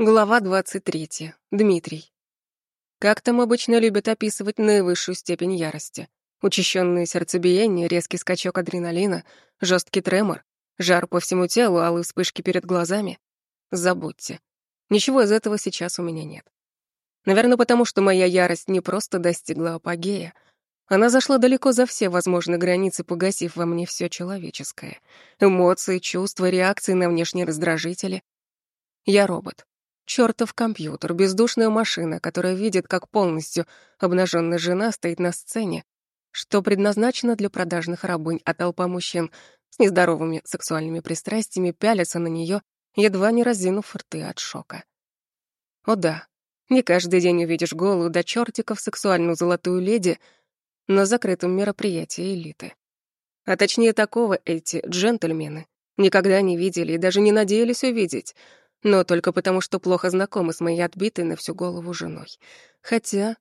Глава 23. Дмитрий. Как там обычно любят описывать наивысшую степень ярости? Учащенное сердцебиение, резкий скачок адреналина, жесткий тремор, жар по всему телу, алые вспышки перед глазами. Забудьте. Ничего из этого сейчас у меня нет. Наверное, потому что моя ярость не просто достигла апогея, она зашла далеко за все возможные границы, погасив во мне все человеческое. Эмоции, чувства, реакции на внешние раздражители. Я робот чертов компьютер, бездушная машина, которая видит, как полностью обнаженная жена стоит на сцене, что предназначено для продажных рабынь, а толпа мужчин с нездоровыми сексуальными пристрастиями пялятся на нее, едва не разинув рты от шока. О да, не каждый день увидишь голую до чертиков сексуальную золотую леди на закрытом мероприятии элиты. А точнее такого эти джентльмены никогда не видели и даже не надеялись увидеть — но только потому, что плохо знакомы с моей отбитой на всю голову женой. Хотя,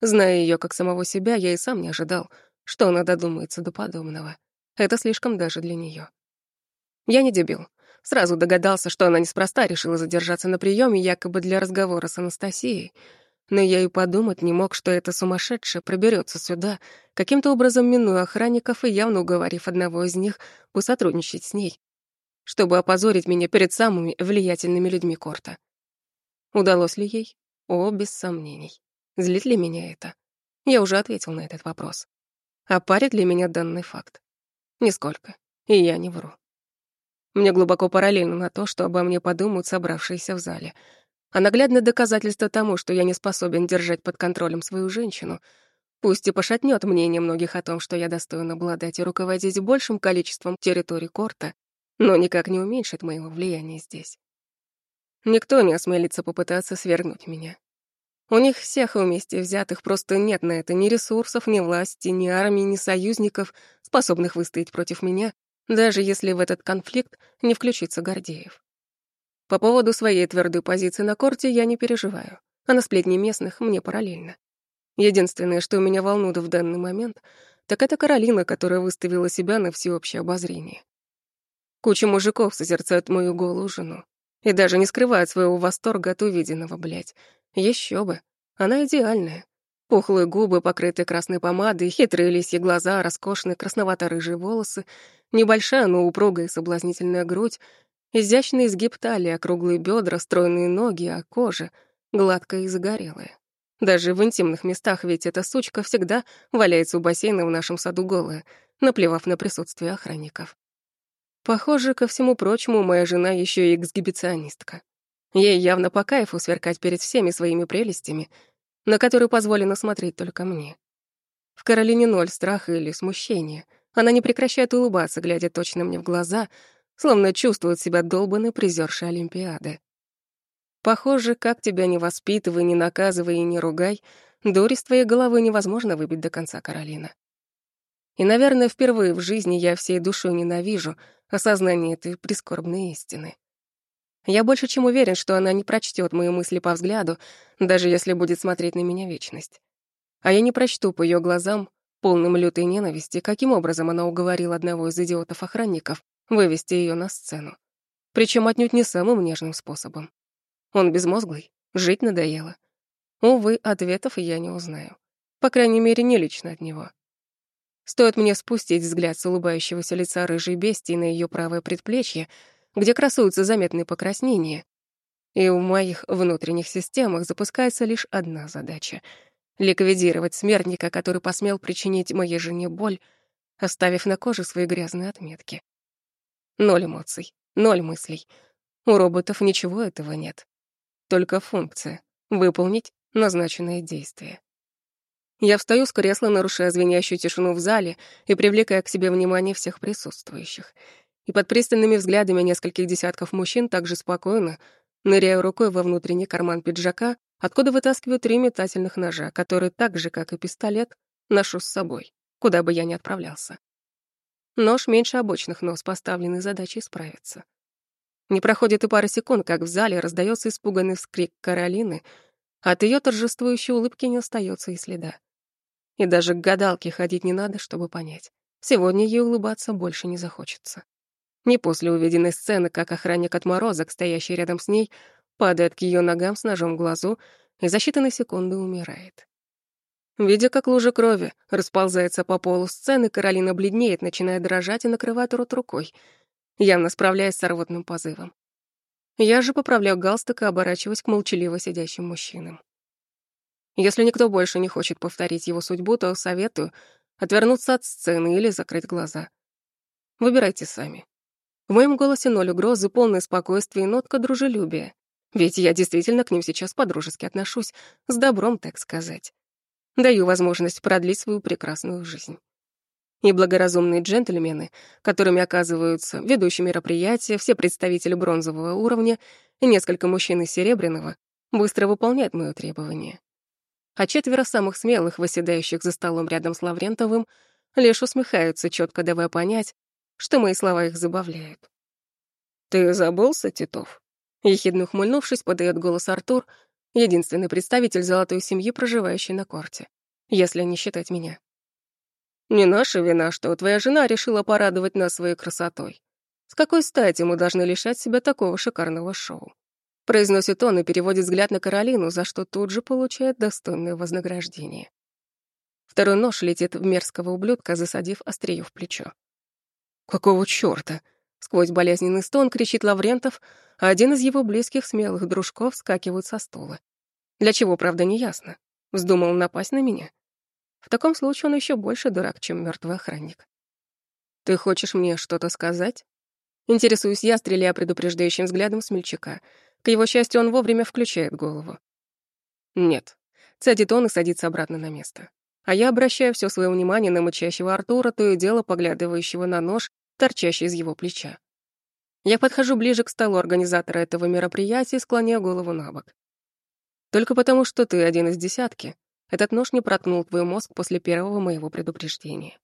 зная ее как самого себя, я и сам не ожидал, что она додумается до подобного. Это слишком даже для нее. Я не дебил. Сразу догадался, что она неспроста решила задержаться на приеме якобы для разговора с Анастасией, но я и подумать не мог, что эта сумасшедшая проберется сюда, каким-то образом минуя охранников и явно уговорив одного из них посотрудничать с ней, чтобы опозорить меня перед самыми влиятельными людьми Корта. Удалось ли ей? О, без сомнений. Злит ли меня это? Я уже ответил на этот вопрос. А парит ли меня данный факт? Нисколько. И я не вру. Мне глубоко параллельно на то, что обо мне подумают собравшиеся в зале. А наглядное доказательство тому, что я не способен держать под контролем свою женщину, пусть и пошатнет мнение многих о том, что я достоин обладать и руководить большим количеством территорий Корта, но никак не уменьшит моего влияния здесь. Никто не осмелится попытаться свергнуть меня. У них всех вместе взятых просто нет на это ни ресурсов, ни власти, ни армии, ни союзников, способных выстоять против меня, даже если в этот конфликт не включится Гордеев. По поводу своей твердой позиции на корте я не переживаю, а на сплетни местных мне параллельно. Единственное, что меня волнует в данный момент, так это Каролина, которая выставила себя на всеобщее обозрение. Куча мужиков созерцают мою голую жену. И даже не скрывают своего восторга от увиденного, блядь. Еще бы. Она идеальная. Пухлые губы, покрытые красной помадой, хитрые лисьи глаза, роскошные красновато-рыжие волосы, небольшая, но упругая и соблазнительная грудь, изящный изгиб талии, округлые бедра, стройные ноги, а кожа гладкая и загорелая. Даже в интимных местах ведь эта сучка всегда валяется у бассейна в нашем саду голая, наплевав на присутствие охранников. Похоже, ко всему прочему, моя жена еще и эксгибиционистка. Ей явно по кайфу сверкать перед всеми своими прелестями, на которые позволено смотреть только мне. В Каролине ноль страха или смущения. Она не прекращает улыбаться, глядя точно мне в глаза, словно чувствует себя долбанной призершей Олимпиады. Похоже, как тебя не воспитывай, не наказывай и не ругай, дури с твоей головы невозможно выбить до конца, Каролина. И, наверное, впервые в жизни я всей душой ненавижу осознание этой прискорбной истины. Я больше чем уверен, что она не прочтет мои мысли по взгляду, даже если будет смотреть на меня вечность. А я не прочту по ее глазам, полным лютой ненависти, каким образом она уговорила одного из идиотов-охранников вывести ее на сцену. Причем отнюдь не самым нежным способом. Он безмозглый, жить надоело. Увы, ответов я не узнаю. По крайней мере, не лично от него. Стоит мне спустить взгляд с улыбающегося лица рыжей бестии на ее правое предплечье, где красуются заметные покраснения, и в моих внутренних системах запускается лишь одна задача — ликвидировать смертника, который посмел причинить моей жене боль, оставив на коже свои грязные отметки. Ноль эмоций, ноль мыслей. У роботов ничего этого нет. Только функция — выполнить назначенное действие. Я встаю с кресла, нарушая звенящую тишину в зале и привлекая к себе внимание всех присутствующих. И под пристальными взглядами нескольких десятков мужчин также спокойно, ныряю рукой во внутренний карман пиджака, откуда вытаскиваю три метательных ножа, которые так же, как и пистолет, ношу с собой, куда бы я ни отправлялся. Нож меньше обычных, но с поставленной задачей справиться. Не проходит и пары секунд, как в зале раздается испуганный вскрик Каролины, от ее торжествующей улыбки не остается и следа. И даже к гадалке ходить не надо, чтобы понять. Сегодня ей улыбаться больше не захочется. Не после увиденной сцены, как охранник отморозок, стоящий рядом с ней, падает к ее ногам с ножом в глазу и за считанные секунды умирает. Видя, как лужа крови расползается по полу сцены, Каролина бледнеет, начиная дрожать и накрывает рот рукой, явно справляясь с рвотным позывом. Я же поправляю галстук и оборачиваюсь к молчаливо сидящим мужчинам. Если никто больше не хочет повторить его судьбу, то советую отвернуться от сцены или закрыть глаза. Выбирайте сами. В моем голосе ноль угрозы, полное спокойствие и нотка дружелюбия. Ведь я действительно к ним сейчас по-дружески отношусь, с добром, так сказать. Даю возможность продлить свою прекрасную жизнь. И благоразумные джентльмены, которыми оказываются ведущие мероприятия, все представители бронзового уровня и несколько мужчин из серебряного, быстро выполняют моё требование. А четверо самых смелых, восседающих за столом рядом с Лаврентовым, лишь усмехаются, четко давая понять, что мои слова их забавляют. «Ты забылся, Титов?» Ехидно ухмыльнувшись, подает голос Артур, единственный представитель золотой семьи, проживающий на корте, если не считать меня. «Не наша вина, что твоя жена решила порадовать нас своей красотой. С какой стати мы должны лишать себя такого шикарного шоу?» Произносит он и переводит взгляд на Каролину, за что тут же получает достойное вознаграждение. Второй нож летит в мерзкого ублюдка, засадив острие в плечо. «Какого чёрта?» Сквозь болезненный стон кричит Лаврентов, а один из его близких смелых дружков скакивает со стула. Для чего, правда, не ясно. Вздумал напасть на меня? В таком случае он еще больше дурак, чем мертвый охранник. «Ты хочешь мне что-то сказать?» Интересуюсь я, стреляя предупреждающим взглядом смельчака. К его счастью, он вовремя включает голову. «Нет». Цедит он и садится обратно на место. А я обращаю все свое внимание на мычащего Артура, то и дело поглядывающего на нож, торчащий из его плеча. Я подхожу ближе к столу организатора этого мероприятия и склоняю голову на бок. Только потому, что ты один из десятки, этот нож не проткнул твой мозг после первого моего предупреждения.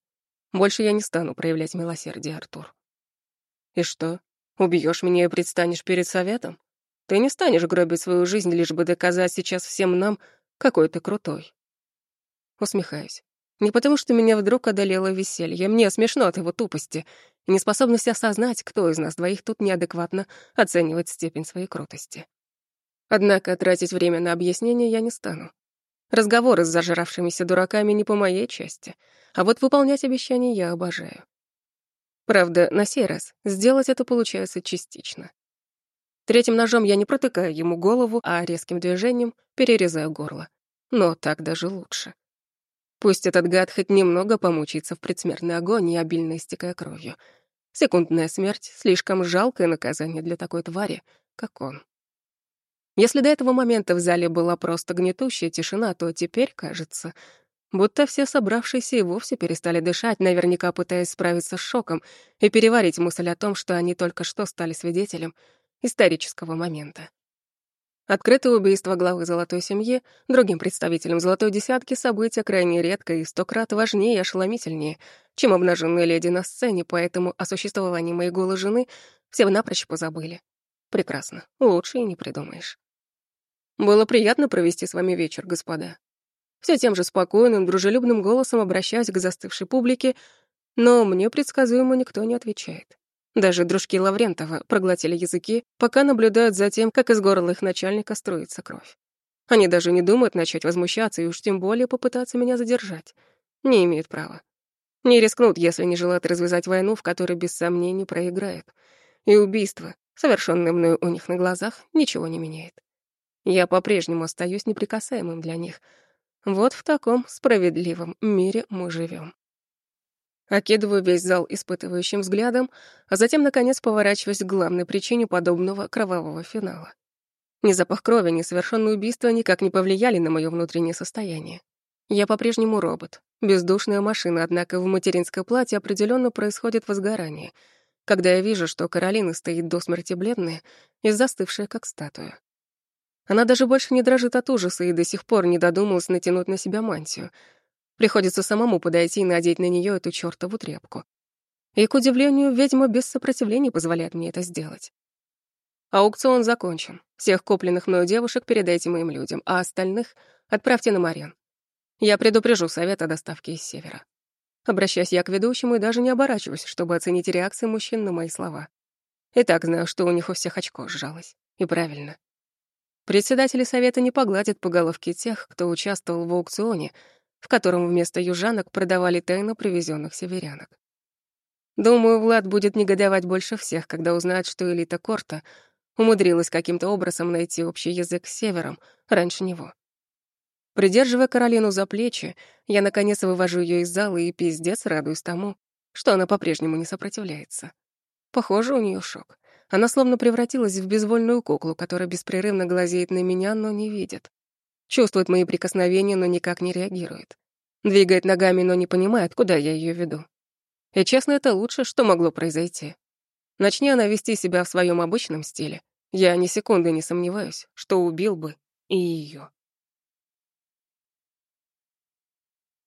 Больше я не стану проявлять милосердие, Артур. И что, убьешь меня и предстанешь перед советом? Ты не станешь гробить свою жизнь, лишь бы доказать сейчас всем нам, какой ты крутой. Усмехаюсь. Не потому, что меня вдруг одолело веселье. Мне смешно от его тупости и неспособности осознать, кто из нас двоих тут неадекватно оценивает степень своей крутости. Однако тратить время на объяснение я не стану. Разговоры с зажравшимися дураками не по моей части, а вот выполнять обещания я обожаю. Правда, на сей раз сделать это получается частично. Третьим ножом я не протыкаю ему голову, а резким движением перерезаю горло. Но так даже лучше. Пусть этот гад хоть немного помучится в предсмертной агонии, обильно истекая кровью. Секундная смерть — слишком жалкое наказание для такой твари, как он. Если до этого момента в зале была просто гнетущая тишина, то теперь, кажется, будто все собравшиеся и вовсе перестали дышать, наверняка пытаясь справиться с шоком и переварить мысль о том, что они только что стали свидетелем исторического момента. Открытое убийство главы золотой семьи другим представителям золотой десятки событие крайне редко и сто крат важнее и ошеломительнее, чем обнаженные леди на сцене, поэтому о существовании моей голой жены все напрочь позабыли. Прекрасно, лучше и не придумаешь. Было приятно провести с вами вечер, господа. Все тем же спокойным, дружелюбным голосом обращаюсь к застывшей публике, но мне предсказуемо никто не отвечает. Даже дружки Лаврентова проглотили языки, пока наблюдают за тем, как из горла их начальника струится кровь. Они даже не думают начать возмущаться и уж тем более попытаться меня задержать. Не имеют права. Не рискнут, если не желают развязать войну, в которой без сомнений проиграют. И убийство, совершенное мною у них на глазах, ничего не меняет. Я по-прежнему остаюсь неприкасаемым для них. Вот в таком справедливом мире мы живем. Окидываю весь зал испытывающим взглядом, а затем, наконец, поворачиваюсь к главной причине подобного кровавого финала. Ни запах крови, ни совершенное убийство никак не повлияли на мое внутреннее состояние. Я по-прежнему робот, бездушная машина, однако в материнское платье определенно происходит возгорание, когда я вижу, что Каролина стоит до смерти бледная и застывшая, как статуя. Она даже больше не дрожит от ужаса и до сих пор не додумалась натянуть на себя мантию — Приходится самому подойти и надеть на нее эту чёртову тряпку. И, к удивлению, ведьма без сопротивления позволяет мне это сделать. Аукцион закончен. Всех купленных мною девушек передайте моим людям, а остальных отправьте на Марен. Я предупрежу совет о доставке из Севера. Обращаюсь я к ведущему и даже не оборачиваюсь, чтобы оценить реакции мужчин на мои слова. И так знаю, что у них у всех очко сжалось. И правильно. Председатели совета не погладят по головке тех, кто участвовал в аукционе, в котором вместо южанок продавали тайно привезенных северянок. Думаю, Влад будет негодовать больше всех, когда узнает, что элита Корта умудрилась каким-то образом найти общий язык с Севером раньше него. Придерживая Каролину за плечи, я наконец вывожу ее из зала и пиздец радуюсь тому, что она по-прежнему не сопротивляется. Похоже, у нее шок. Она словно превратилась в безвольную куклу, которая беспрерывно глазеет на меня, но не видит. Чувствует мои прикосновения, но никак не реагирует. Двигает ногами, но не понимает, куда я ее веду. И честно, это лучше, что могло произойти. Начни она вести себя в своем обычном стиле, я ни секунды не сомневаюсь, что убил бы и ее.